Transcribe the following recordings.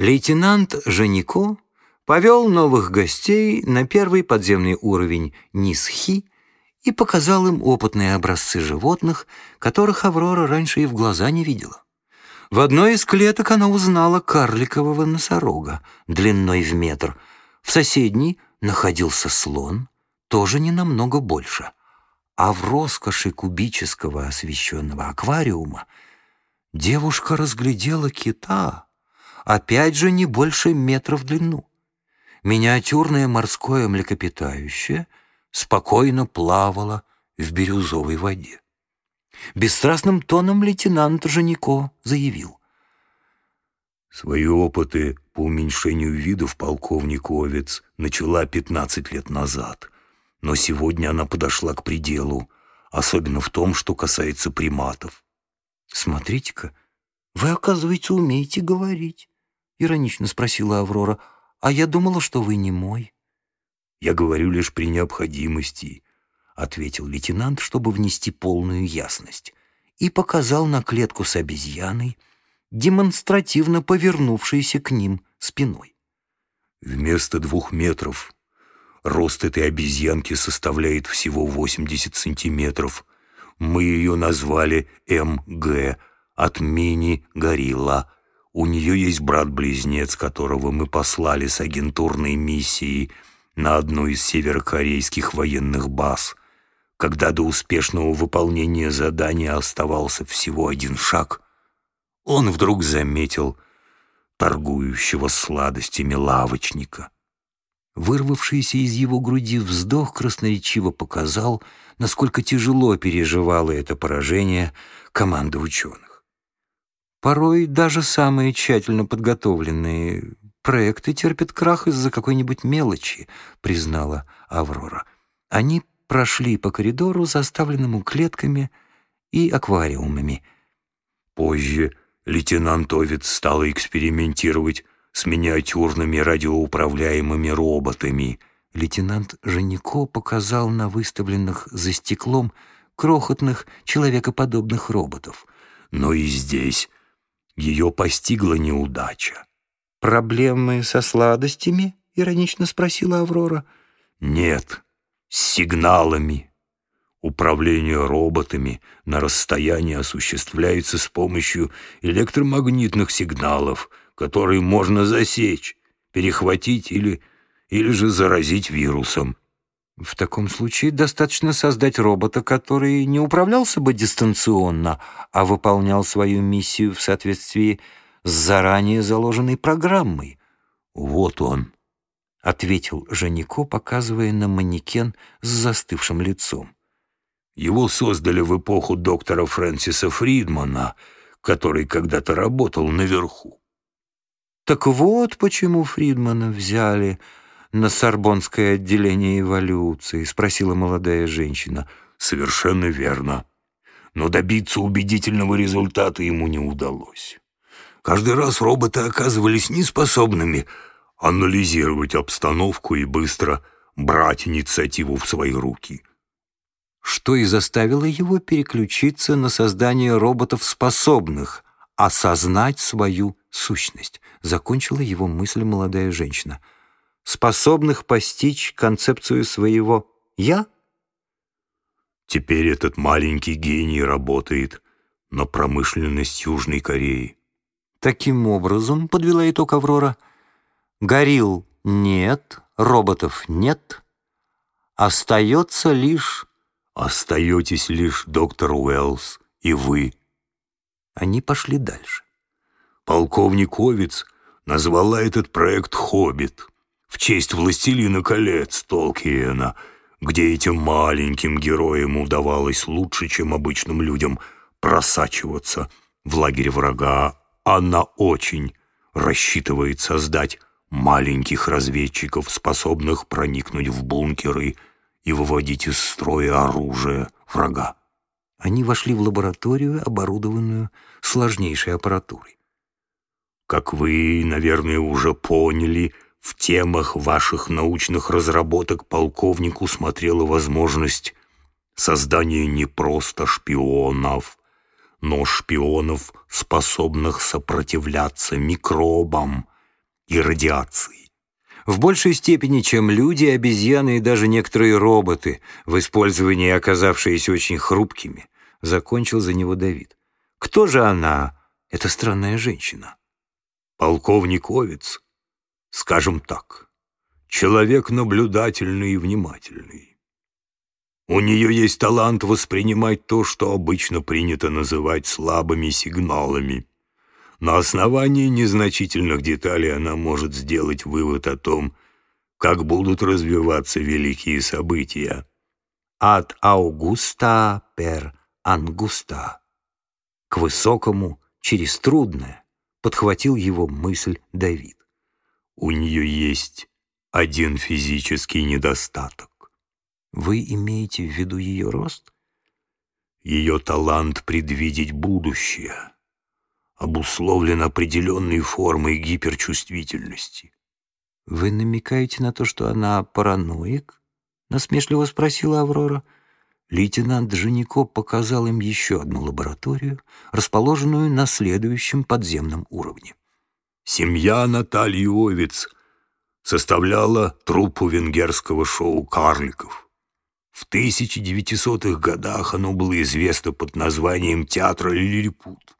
Лейтенант Женико повел новых гостей на первый подземный уровень Нисхи и показал им опытные образцы животных, которых Аврора раньше и в глаза не видела. В одной из клеток она узнала карликового носорога длиной в метр. В соседней находился слон, тоже не намного больше. А в роскоши кубического освещенного аквариума девушка разглядела кита, опять же не больше метра в длину. Миниатюрное морское млекопитающее спокойно плавало в бирюзовой воде. Бесстрастным тоном лейтенант Женико заявил. Свои опыты по уменьшению видов полковник Овец начала 15 лет назад, но сегодня она подошла к пределу, особенно в том, что касается приматов. «Смотрите-ка, вы, оказывается, умеете говорить», — иронично спросила Аврора. «А я думала, что вы не мой». «Я говорю лишь при необходимости», — ответил лейтенант, чтобы внести полную ясность, и показал на клетку с обезьяной, демонстративно повернувшейся к ним спиной. «Вместо двух метров рост этой обезьянки составляет всего 80 сантиметров. Мы ее назвали МГ от мини-горилла. У нее есть брат-близнец, которого мы послали с агентурной миссией на одну из северокорейских военных баз. Когда до успешного выполнения задания оставался всего один шаг, он вдруг заметил торгующего сладостями лавочника. Вырвавшийся из его груди вздох красноречиво показал, насколько тяжело переживала это поражение команда ученых. Порой даже самые тщательно подготовленные проекты терпят крах из-за какой-нибудь мелочи, признала Аврора. Они прошли по коридору, заставленному клетками и аквариумами. Позже лейтенант Овец стал экспериментировать с миниатюрными радиоуправляемыми роботами. Лейтенант Женико показал на выставленных за стеклом крохотных человекоподобных роботов. Но и здесь ее постигла неудача. «Проблемы со сладостями?» — иронично спросила Аврора. «Нет, с сигналами. Управление роботами на расстоянии осуществляется с помощью электромагнитных сигналов, которые можно засечь, перехватить или, или же заразить вирусом. В таком случае достаточно создать робота, который не управлялся бы дистанционно, а выполнял свою миссию в соответствии с заранее заложенной программой. Вот он. — ответил Женико, показывая на манекен с застывшим лицом. «Его создали в эпоху доктора Фрэнсиса Фридмана, который когда-то работал наверху». «Так вот почему Фридмана взяли на Сорбонское отделение эволюции?» — спросила молодая женщина. «Совершенно верно. Но добиться убедительного результата ему не удалось. Каждый раз роботы оказывались неспособными анализировать обстановку и быстро брать инициативу в свои руки. Что и заставило его переключиться на создание роботов, способных осознать свою сущность, закончила его мысль молодая женщина. Способных постичь концепцию своего «я»? Теперь этот маленький гений работает на промышленность Южной Кореи. Таким образом, подвела итог Аврора, — Горил нет, роботов нет. Остается лишь... Остаетесь лишь доктор Уэллс и вы. Они пошли дальше. Полковник Овец назвала этот проект «Хоббит» в честь «Властелина колец» Толкиена, где этим маленьким героям удавалось лучше, чем обычным людям, просачиваться в лагерь врага. Она очень рассчитывает создать маленьких разведчиков, способных проникнуть в бункеры и выводить из строя оружие врага. Они вошли в лабораторию, оборудованную сложнейшей аппаратурой. Как вы, наверное, уже поняли, в темах ваших научных разработок полковник усмотрела возможность создания не просто шпионов, но шпионов, способных сопротивляться микробам, и радиации. В большей степени, чем люди, обезьяны и даже некоторые роботы, в использовании оказавшиеся очень хрупкими, закончил за него Давид. Кто же она, эта странная женщина? Полковник Овец, скажем так, человек наблюдательный и внимательный. У нее есть талант воспринимать то, что обычно принято называть слабыми сигналами. На основании незначительных деталей она может сделать вывод о том, как будут развиваться великие события. От Аугуста пер Ангуста. К высокому через трудное подхватил его мысль Давид. У нее есть один физический недостаток. Вы имеете в виду ее рост? Ее талант предвидеть будущее обусловлен определенной формой гиперчувствительности. «Вы намекаете на то, что она параноик?» — насмешливо спросила Аврора. Лейтенант Женико показал им еще одну лабораторию, расположенную на следующем подземном уровне. Семья Натальи Овец составляла труппу венгерского шоу «Карликов». В 1900-х годах оно было известно под названием «Театра Лилипут»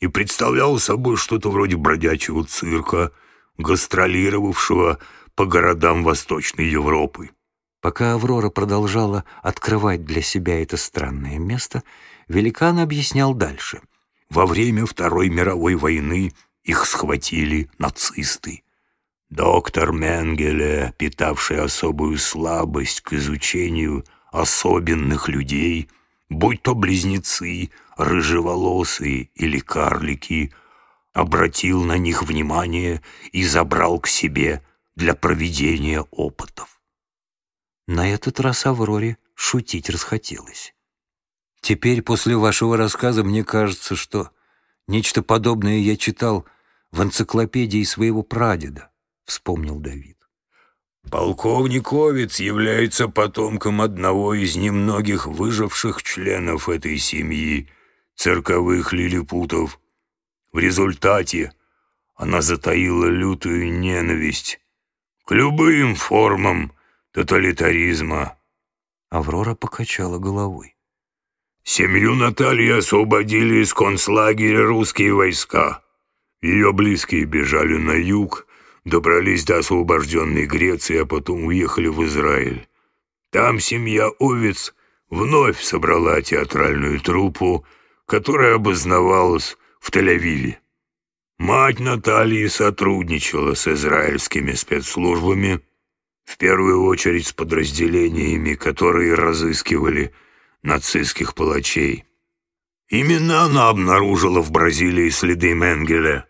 и представлял собой что-то вроде бродячего цирка, гастролировавшего по городам Восточной Европы. Пока Аврора продолжала открывать для себя это странное место, великан объяснял дальше. Во время Второй мировой войны их схватили нацисты. Доктор Менгеле, питавший особую слабость к изучению особенных людей, будь то близнецы, рыжеволосые или карлики, обратил на них внимание и забрал к себе для проведения опытов. На этот раз Авроре шутить расхотелось. Теперь, после вашего рассказа, мне кажется, что нечто подобное я читал в энциклопедии своего прадеда, вспомнил Давид. Полковник Овец является потомком одного из немногих выживших членов этой семьи, цирковых лилипутов. В результате она затаила лютую ненависть к любым формам тоталитаризма. Аврора покачала головой. Семью Натальи освободили из концлагеря русские войска. Ее близкие бежали на юг, добрались до освобожденной Греции, а потом уехали в Израиль. Там семья Овец вновь собрала театральную труппу, которая обосновалась в Тель-Авиве. Мать Натальи сотрудничала с израильскими спецслужбами, в первую очередь с подразделениями, которые разыскивали нацистских палачей. Именно она обнаружила в Бразилии следы Менгеля.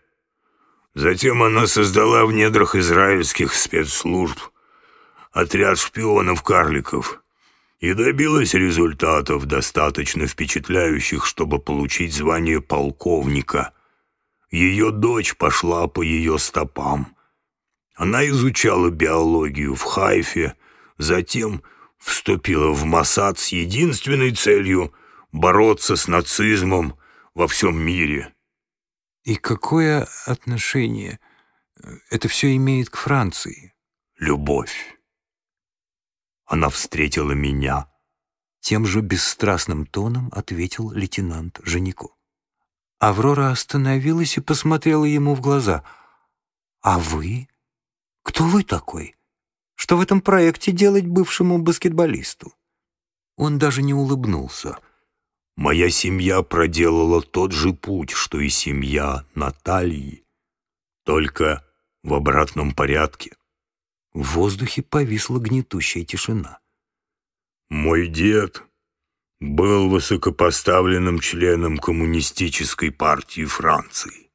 Затем она создала в недрах израильских спецслужб отряд шпионов-карликов и добилась результатов, достаточно впечатляющих, чтобы получить звание полковника. Ее дочь пошла по ее стопам. Она изучала биологию в Хайфе, затем вступила в Моссад с единственной целью — бороться с нацизмом во всем мире. И какое отношение это все имеет к Франции? Любовь. Она встретила меня. Тем же бесстрастным тоном ответил лейтенант Женико. Аврора остановилась и посмотрела ему в глаза. «А вы? Кто вы такой? Что в этом проекте делать бывшему баскетболисту?» Он даже не улыбнулся. «Моя семья проделала тот же путь, что и семья Натальи, только в обратном порядке». В воздухе повисла гнетущая тишина. «Мой дед был высокопоставленным членом коммунистической партии Франции».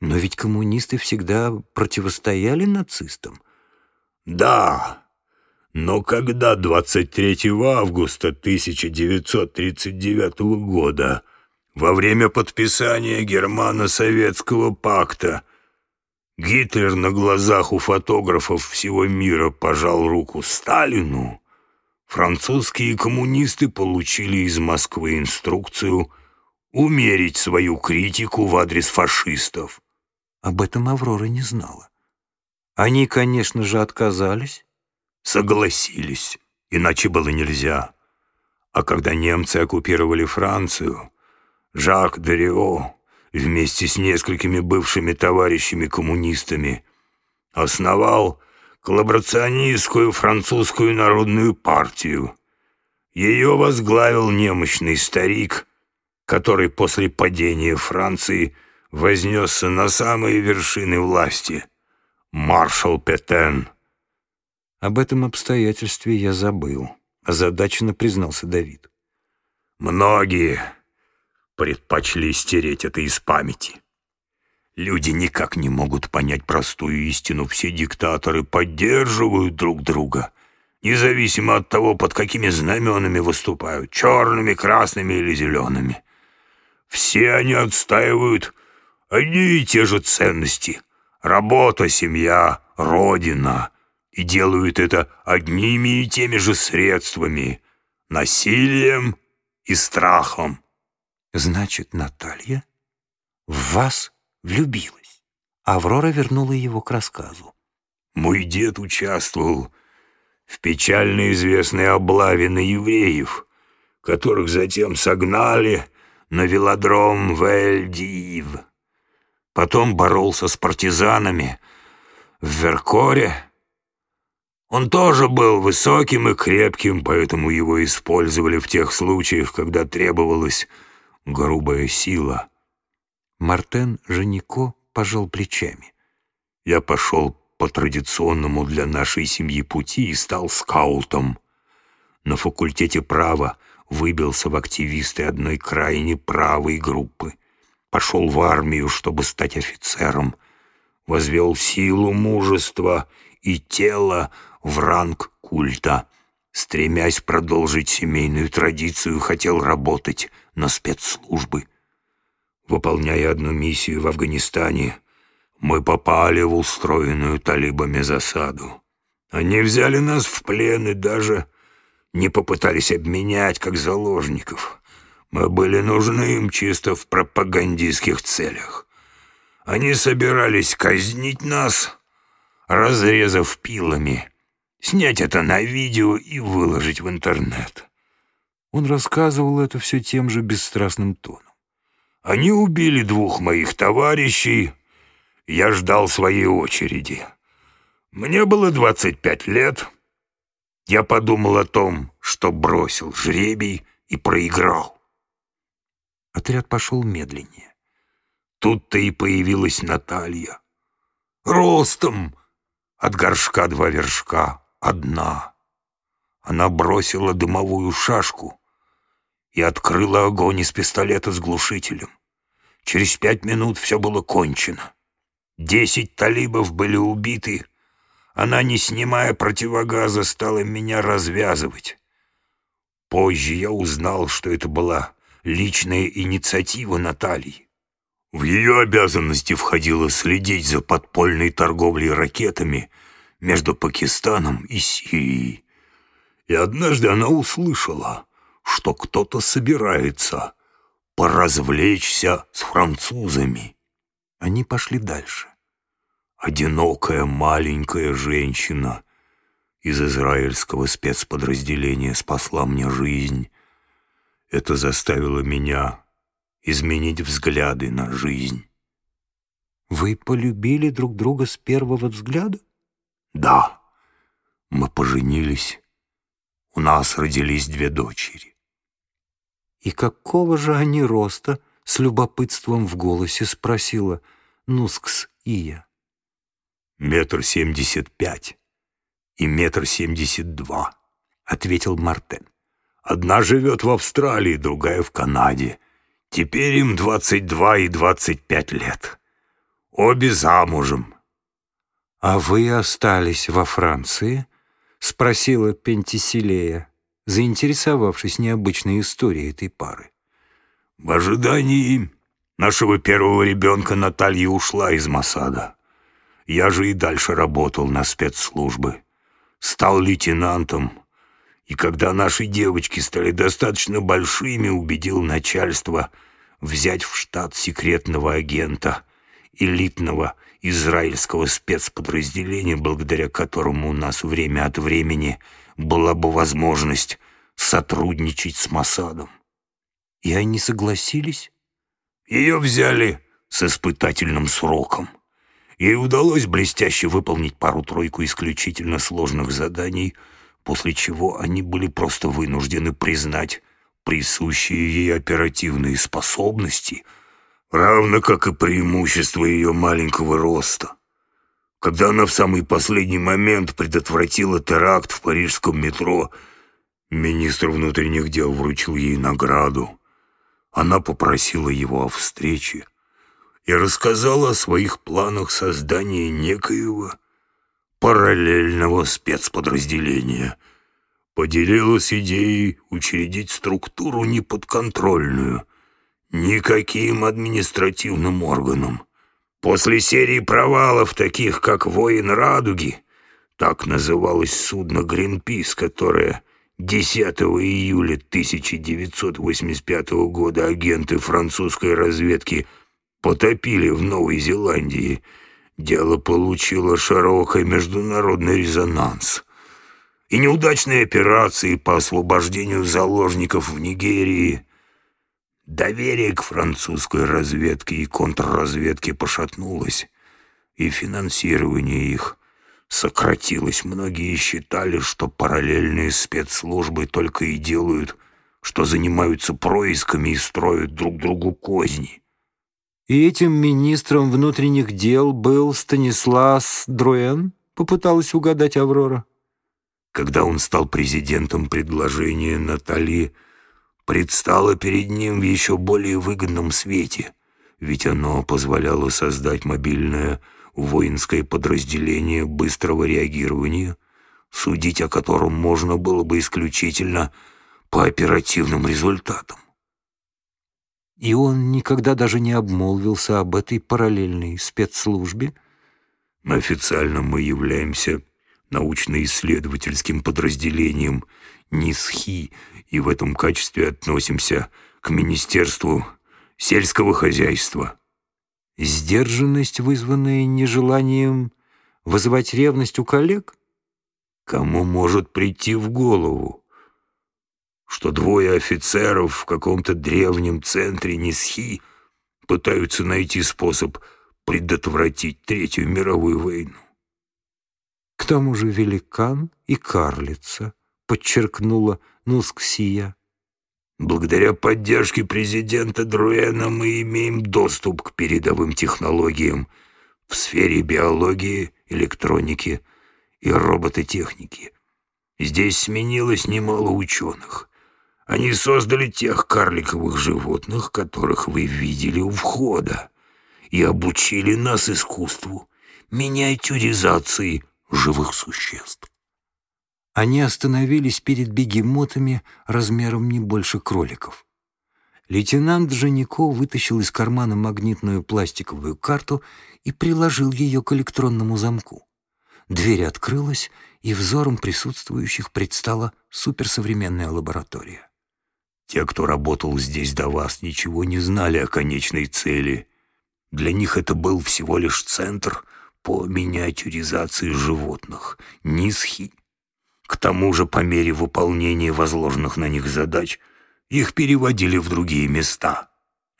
«Но ведь коммунисты всегда противостояли нацистам». «Да, но когда 23 августа 1939 года, во время подписания Германо-Советского пакта, Гитлер на глазах у фотографов всего мира пожал руку Сталину, французские коммунисты получили из Москвы инструкцию умерить свою критику в адрес фашистов. Об этом Аврора не знала. Они, конечно же, отказались. Согласились, иначе было нельзя. А когда немцы оккупировали Францию, Жак Дерио вместе с несколькими бывшими товарищами-коммунистами основал коллаборационистскую французскую народную партию. Ее возглавил немощный старик, который после падения Франции вознесся на самые вершины власти. Маршал Петен. Об этом обстоятельстве я забыл, озадаченно признался Давид. Многие предпочли стереть это из памяти. Люди никак не могут понять простую истину. Все диктаторы поддерживают друг друга, независимо от того, под какими знаменами выступают, черными, красными или зелеными. Все они отстаивают одни и те же ценности — работа, семья, родина — и делают это одними и теми же средствами — насилием и страхом. Значит, Наталья в вас влюбилась. Аврора вернула его к рассказу. Мой дед участвовал в печально известной облаве на евреев, которых затем согнали на велодром Вельдиев. Потом боролся с партизанами в Веркоре. Он тоже был высоким и крепким, поэтому его использовали в тех случаях, когда требовалась грубая сила. Мартен Женико пожал плечами. «Я пошел по традиционному для нашей семьи пути и стал скаутом. На факультете права выбился в активисты одной крайне правой группы. Пошел в армию, чтобы стать офицером. Возвел силу мужества и тело в ранг культа. Стремясь продолжить семейную традицию, хотел работать на спецслужбы. Выполняя одну миссию в Афганистане, мы попали в устроенную талибами засаду. Они взяли нас в плен и даже не попытались обменять как заложников. Мы были нужны им чисто в пропагандистских целях. Они собирались казнить нас, разрезав пилами, снять это на видео и выложить в интернет. Он рассказывал это все тем же бесстрастным тоном. Они убили двух моих товарищей. Я ждал своей очереди. Мне было 25 лет. Я подумал о том, что бросил жребий и проиграл. Отряд пошел медленнее. Тут-то и появилась Наталья. Ростом от горшка два вершка, одна. Она бросила дымовую шашку, и открыла огонь из пистолета с глушителем. Через пять минут все было кончено. Десять талибов были убиты. Она, не снимая противогаза, стала меня развязывать. Позже я узнал, что это была личная инициатива Натальи. В ее обязанности входило следить за подпольной торговлей ракетами между Пакистаном и Сирией. И однажды она услышала, что кто-то собирается поразвлечься с французами. Они пошли дальше. Одинокая маленькая женщина из израильского спецподразделения спасла мне жизнь. Это заставило меня изменить взгляды на жизнь. Вы полюбили друг друга с первого взгляда? Да, мы поженились. У нас родились две дочери. «И какого же они роста?» — с любопытством в голосе спросила Нускс Ия. «Метр семьдесят пять и метр семьдесят два», — ответил Мартен. «Одна живет в Австралии, другая в Канаде. Теперь им двадцать два и двадцать пять лет. Обе замужем». «А вы остались во Франции?» — спросила Пентиселея заинтересовавшись необычной историей этой пары. «В ожидании нашего первого ребенка Наталья ушла из Масада. Я же и дальше работал на спецслужбы. Стал лейтенантом, и когда наши девочки стали достаточно большими, убедил начальство взять в штат секретного агента, элитного израильского спецподразделения, благодаря которому у нас время от времени была бы возможность сотрудничать с Масадом. И они согласились? Ее взяли с испытательным сроком. Ей удалось блестяще выполнить пару-тройку исключительно сложных заданий, после чего они были просто вынуждены признать присущие ей оперативные способности, равно как и преимущество ее маленького роста. Когда она в самый последний момент предотвратила теракт в парижском метро, министр внутренних дел вручил ей награду. Она попросила его о встрече и рассказала о своих планах создания некоего параллельного спецподразделения. Поделилась идеей учредить структуру неподконтрольную никаким административным органам. После серии провалов, таких как «Воин Радуги», так называлось судно «Гринпис», которое 10 июля 1985 года агенты французской разведки потопили в Новой Зеландии, дело получило широкий международный резонанс. И неудачные операции по освобождению заложников в Нигерии – Доверие к французской разведке и контрразведке пошатнулось, и финансирование их сократилось. Многие считали, что параллельные спецслужбы только и делают, что занимаются происками и строят друг другу козни. И этим министром внутренних дел был Станислав Друэн, попыталась угадать Аврора. Когда он стал президентом, предложение Натали предстало перед ним в еще более выгодном свете, ведь оно позволяло создать мобильное воинское подразделение быстрого реагирования, судить о котором можно было бы исключительно по оперативным результатам. И он никогда даже не обмолвился об этой параллельной спецслужбе? Официально мы являемся научно-исследовательским подразделением НИСХИ и в этом качестве относимся к Министерству сельского хозяйства. Сдержанность, вызванная нежеланием вызывать ревность у коллег? Кому может прийти в голову, что двое офицеров в каком-то древнем центре НИСХИ пытаются найти способ предотвратить Третью мировую войну? К тому же великан и карлица, подчеркнула Нусксия. Благодаря поддержке президента Друэна мы имеем доступ к передовым технологиям в сфере биологии, электроники и робототехники. Здесь сменилось немало ученых. Они создали тех карликовых животных, которых вы видели у входа, и обучили нас искусству миниатюризации живых существ. Они остановились перед бегемотами размером не больше кроликов. Лейтенант Джанико вытащил из кармана магнитную пластиковую карту и приложил ее к электронному замку. Дверь открылась, и взором присутствующих предстала суперсовременная лаборатория. Те, кто работал здесь до вас, ничего не знали о конечной цели. Для них это был всего лишь центр — по миниатюризации животных, низхи. К тому же, по мере выполнения возложенных на них задач, их переводили в другие места.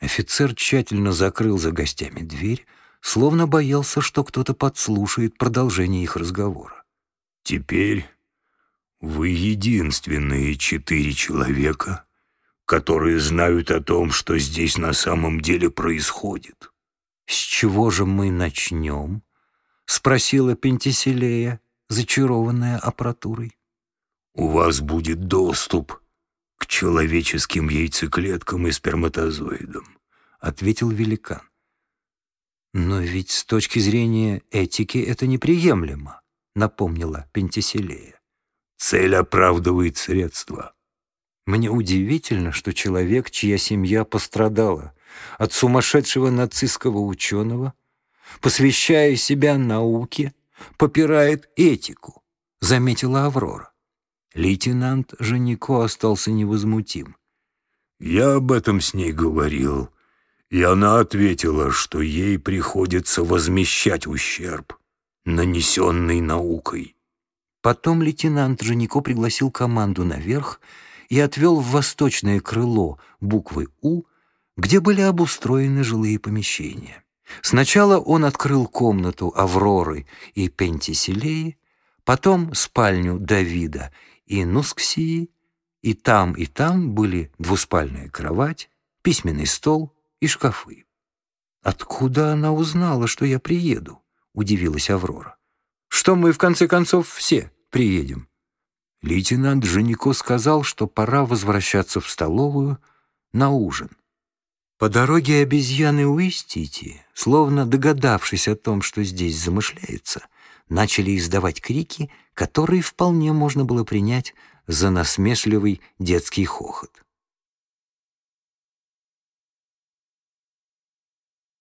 Офицер тщательно закрыл за гостями дверь, словно боялся, что кто-то подслушает продолжение их разговора. «Теперь вы единственные четыре человека, которые знают о том, что здесь на самом деле происходит». «С чего же мы начнем?» — спросила Пентиселея, зачарованная аппаратурой. «У вас будет доступ к человеческим яйцеклеткам и сперматозоидам», — ответил великан. «Но ведь с точки зрения этики это неприемлемо», — напомнила Пентиселея. «Цель оправдывает средства». Мне удивительно, что человек, чья семья пострадала от сумасшедшего нацистского ученого, посвящая себя науке, попирает этику», — заметила Аврора. Лейтенант Женико остался невозмутим. «Я об этом с ней говорил. И она ответила, что ей приходится возмещать ущерб, нанесенный наукой. Потом лейтенант Женико пригласил команду наверх и отвел в восточное крыло буквы «У», где были обустроены жилые помещения. Сначала он открыл комнату Авроры и Пентиселеи, потом спальню Давида и Нусксии, и там, и там были двуспальная кровать, письменный стол и шкафы. «Откуда она узнала, что я приеду?» — удивилась Аврора. «Что мы, в конце концов, все приедем?» Лейтенант Женико сказал, что пора возвращаться в столовую на ужин. По дороге обезьяны Уистити, словно догадавшись о том, что здесь замышляется, начали издавать крики, которые вполне можно было принять за насмешливый детский хохот.